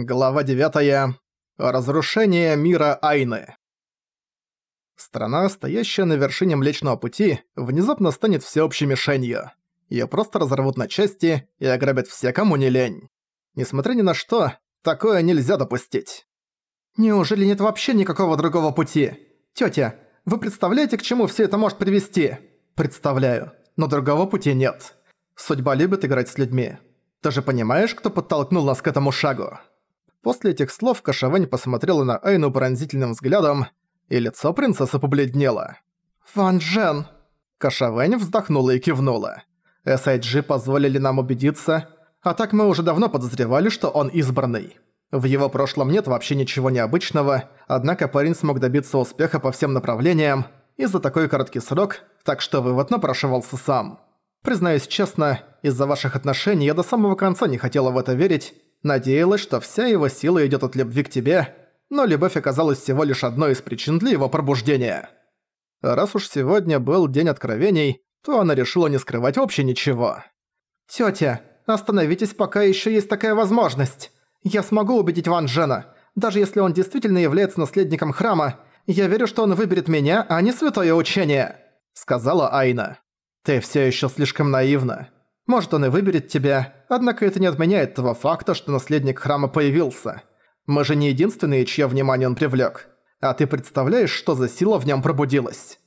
Глава 9. Разрушение мира Айны. Страна, стоящая на вершине Млечного Пути, внезапно станет всеобщей мишенью. Её просто разорвут на части и ограбят все, кому не лень. Несмотря ни на что, такое нельзя допустить. Неужели нет вообще никакого другого пути? Тётя, вы представляете, к чему всё это может привести? Представляю, но другого пути нет. Судьба любит играть с людьми. Ты же понимаешь, кто подтолкнул нас к этому шагу? После этих слов Кашавэнь посмотрела на Айну пронзительным взглядом, и лицо принцессы побледнело. «Ван Джен!» Кашавэнь вздохнула и кивнула. SIG позволили нам убедиться, а так мы уже давно подозревали, что он избранный. В его прошлом нет вообще ничего необычного, однако парень смог добиться успеха по всем направлениям и за такой короткий срок, так что вывод напрашивался сам. Признаюсь честно, из-за ваших отношений я до самого конца не хотела в это верить, Надеялась, что вся его сила идёт от любви к тебе, но любовь оказалась всего лишь одной из причин для его пробуждения. Раз уж сегодня был день откровений, то она решила не скрывать вообще ничего. «Тётя, остановитесь, пока ещё есть такая возможность. Я смогу убедить Ван Джена. Даже если он действительно является наследником храма, я верю, что он выберет меня, а не святое учение», — сказала Айна. «Ты всё ещё слишком наивна. Может, он и выберет тебя, однако это не отменяет того факта, что наследник храма появился. Мы же не единственные, чье внимание он привлек. А ты представляешь, что за сила в нем пробудилась?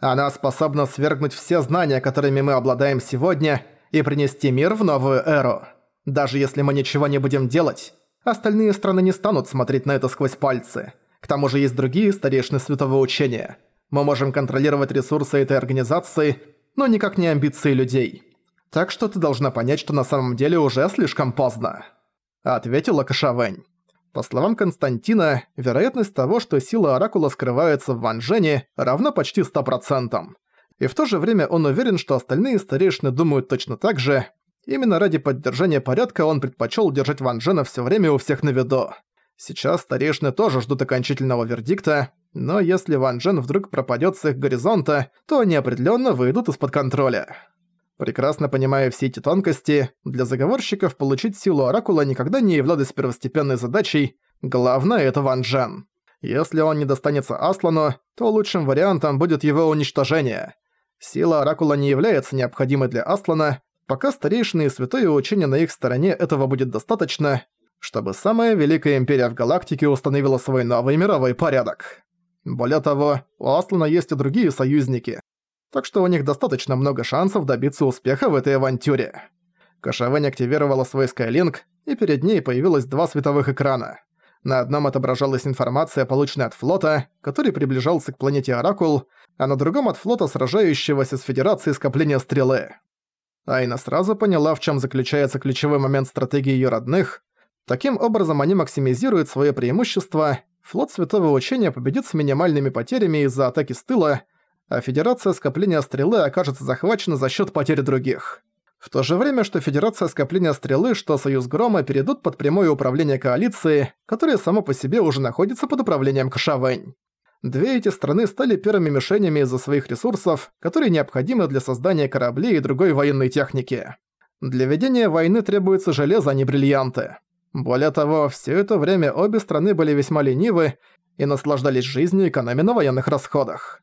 Она способна свергнуть все знания, которыми мы обладаем сегодня, и принести мир в новую эру. Даже если мы ничего не будем делать, остальные страны не станут смотреть на это сквозь пальцы. К тому же есть другие старейшины святого учения. Мы можем контролировать ресурсы этой организации, но никак не амбиции людей так что ты должна понять, что на самом деле уже слишком поздно», — ответила Кашавэнь. По словам Константина, вероятность того, что сила Оракула скрывается в Ван Джене, равна почти 100%. И в то же время он уверен, что остальные старейшины думают точно так же. Именно ради поддержания порядка он предпочел держать Ван Джена всё время у всех на виду. Сейчас старейшины тоже ждут окончательного вердикта, но если Ван Джен вдруг пропадёт с их горизонта, то они определённо выйдут из-под контроля. Прекрасно понимая все эти тонкости, для заговорщиков получить силу Оракула никогда не являлось первостепенной задачей, главное это Ван Джен. Если он не достанется Аслану, то лучшим вариантом будет его уничтожение. Сила Оракула не является необходимой для Аслана, пока старейшины и святое учение на их стороне этого будет достаточно, чтобы самая великая империя в галактике установила свой новый мировой порядок. Более того, у Аслана есть и другие союзники, так что у них достаточно много шансов добиться успеха в этой авантюре. Кашавэнь активировала свой Skylink, и перед ней появилось два световых экрана. На одном отображалась информация, полученная от флота, который приближался к планете Оракул, а на другом от флота, сражающегося с Федерацией скопления Стрелы. Айна сразу поняла, в чем заключается ключевой момент стратегии ее родных. Таким образом, они максимизируют свое преимущество, флот Святого Учения победит с минимальными потерями из-за атаки с тыла, а Федерация Скопления Стрелы окажется захвачена за счет потери других. В то же время, что Федерация Скопления Стрелы, что Союз Грома перейдут под прямое управление коалиции, которая само по себе уже находится под управлением Кашавэнь. Две эти страны стали первыми мишенями из-за своих ресурсов, которые необходимы для создания кораблей и другой военной техники. Для ведения войны требуется железо, а не бриллианты. Более того, все это время обе страны были весьма ленивы и наслаждались жизнью, экономя на военных расходах.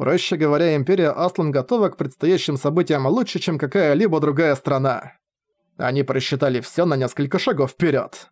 Проще говоря, Империя Аслан готова к предстоящим событиям лучше, чем какая-либо другая страна. Они просчитали всё на несколько шагов вперёд.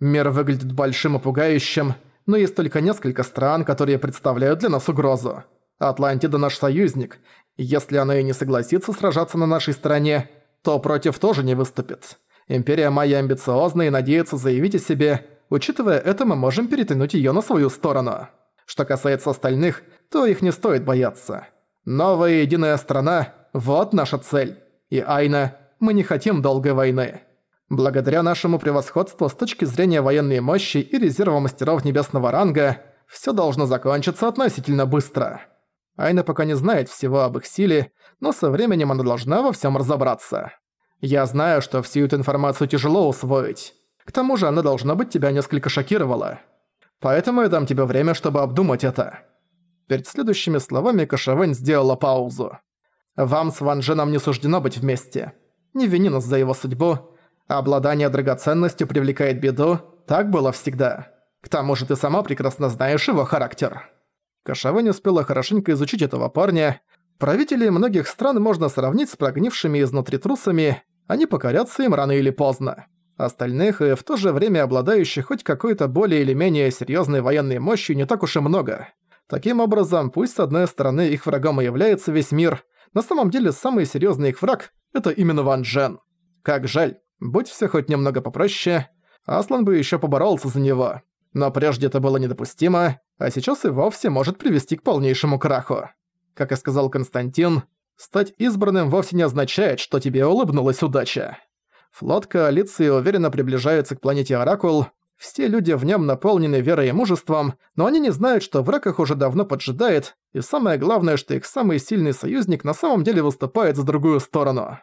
Мир выглядит большим и пугающим, но есть только несколько стран, которые представляют для нас угрозу. Атлантида наш союзник. Если она и не согласится сражаться на нашей стороне, то против тоже не выступит. Империя Майя амбициозна и надеется заявить о себе. Учитывая это, мы можем перетянуть её на свою сторону. Что касается остальных, то их не стоит бояться. Новая единая страна – вот наша цель. И Айна, мы не хотим долгой войны. Благодаря нашему превосходству с точки зрения военной мощи и резерва мастеров небесного ранга, все должно закончиться относительно быстро. Айна пока не знает всего об их силе, но со временем она должна во всем разобраться. Я знаю, что всю эту информацию тяжело усвоить. К тому же она должна быть тебя несколько шокировала. Поэтому я дам тебе время, чтобы обдумать это». Перед следующими словами Кашавэнь сделала паузу. «Вам с Ван Дженом не суждено быть вместе. Не вини нас за его судьбу. Обладание драгоценностью привлекает беду, Так было всегда. К тому же ты сама прекрасно знаешь его характер». Кашавэнь успела хорошенько изучить этого парня. Правителей многих стран можно сравнить с прогнившими изнутри трусами, они покорятся им рано или поздно. Остальных и в то же время обладающих хоть какой-то более или менее серьезной военной мощью не так уж и много. Таким образом, пусть с одной стороны их врагом и является весь мир, на самом деле самый серьезный их враг – это именно Ван Джен. Как жаль, будь все хоть немного попроще, Аслан бы еще поборолся за него. Но прежде это было недопустимо, а сейчас и вовсе может привести к полнейшему краху. Как и сказал Константин, стать избранным вовсе не означает, что тебе улыбнулась удача. Флот коалиции уверенно приближается к планете Оракул, все люди в нем наполнены верой и мужеством, но они не знают, что враг их уже давно поджидает, и самое главное, что их самый сильный союзник на самом деле выступает за другую сторону.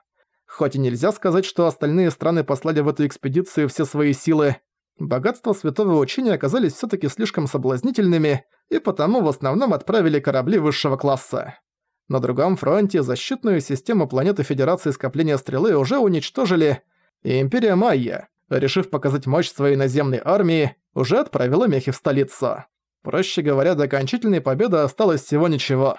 Хоть и нельзя сказать, что остальные страны послали в эту экспедицию все свои силы, богатства святого учения оказались все таки слишком соблазнительными, и потому в основном отправили корабли высшего класса. На другом фронте защитную систему планеты Федерации Скопления Стрелы уже уничтожили, и Империя Майя, решив показать мощь своей наземной армии, уже отправила мехи в столицу. Проще говоря, до окончательной победы осталось всего ничего.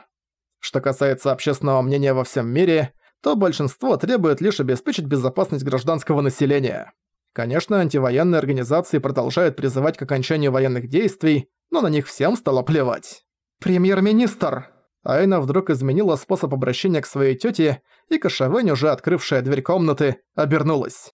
Что касается общественного мнения во всем мире, то большинство требует лишь обеспечить безопасность гражданского населения. Конечно, антивоенные организации продолжают призывать к окончанию военных действий, но на них всем стало плевать. «Премьер-министр!» Айна вдруг изменила способ обращения к своей тёте, и Кашавэнь, уже открывшая дверь комнаты, обернулась.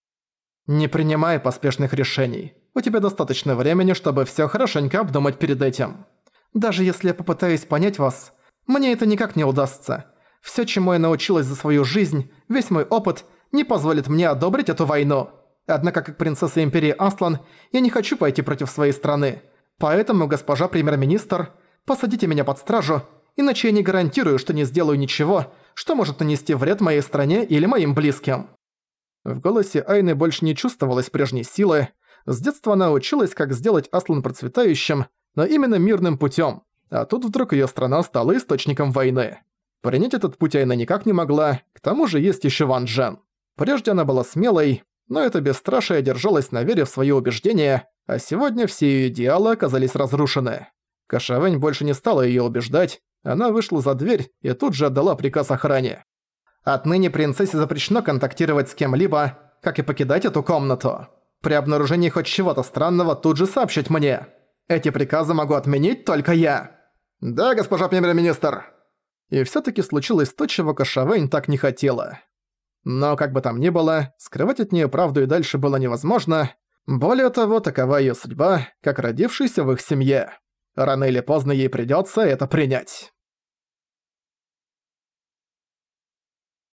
Не принимай поспешных решений. У тебя достаточно времени, чтобы всё хорошенько обдумать перед этим. Даже если я попытаюсь понять вас, мне это никак не удастся. Всё, чему я научилась за свою жизнь, весь мой опыт, не позволит мне одобрить эту войну. Однако, как принцесса Империи Аслан, я не хочу пойти против своей страны. Поэтому, госпожа премьер-министр, посадите меня под стражу, иначе я не гарантирую, что не сделаю ничего, что может нанести вред моей стране или моим близким. В голосе Айны больше не чувствовалось прежней силы. С детства она училась, как сделать Аслан процветающим, но именно мирным путем. А тут вдруг ее страна стала источником войны. Принять этот путь Айна никак не могла, к тому же есть еще Ван Джен. Прежде она была смелой, но это бесстрашие держалось на вере в свои убеждения, а сегодня все ее идеалы оказались разрушены. Кашавэнь больше не стала ее убеждать, она вышла за дверь и тут же отдала приказ охране. Отныне принцессе запрещено контактировать с кем-либо, как и покидать эту комнату. При обнаружении хоть чего-то странного тут же сообщить мне. Эти приказы могу отменить только я. Да, госпожа премьер-министр. И всё-таки случилось то, чего Кашавейн так не хотела. Но как бы там ни было, скрывать от неё правду и дальше было невозможно. Более того, такова её судьба, как родившаяся в их семье. Рано или поздно ей придётся это принять.